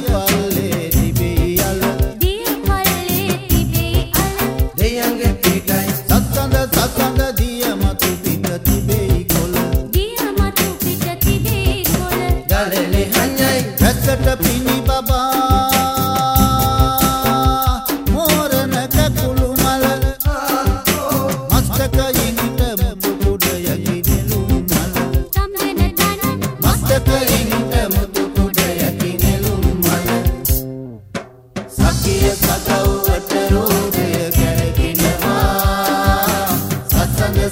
Mustafa.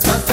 Christmas.